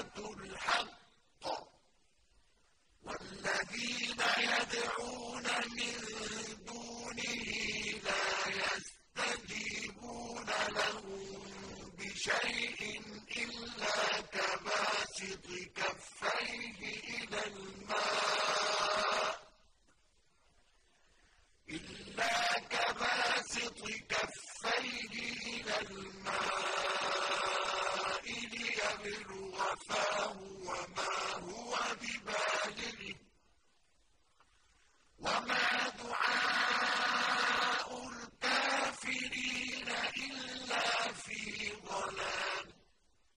الْحَقِّ ۚ وَالَّذِينَ يَدْعُونَ مِن دُونِهِ لَا يَسْتَجِيبُونَ لَهُم بِشَيْءٍ إِلَّا كَبَاسِطِ كَفَّيْهِ إِلَى الْمَاءِ لِيَبْلُغَ فَاهُ وَمَا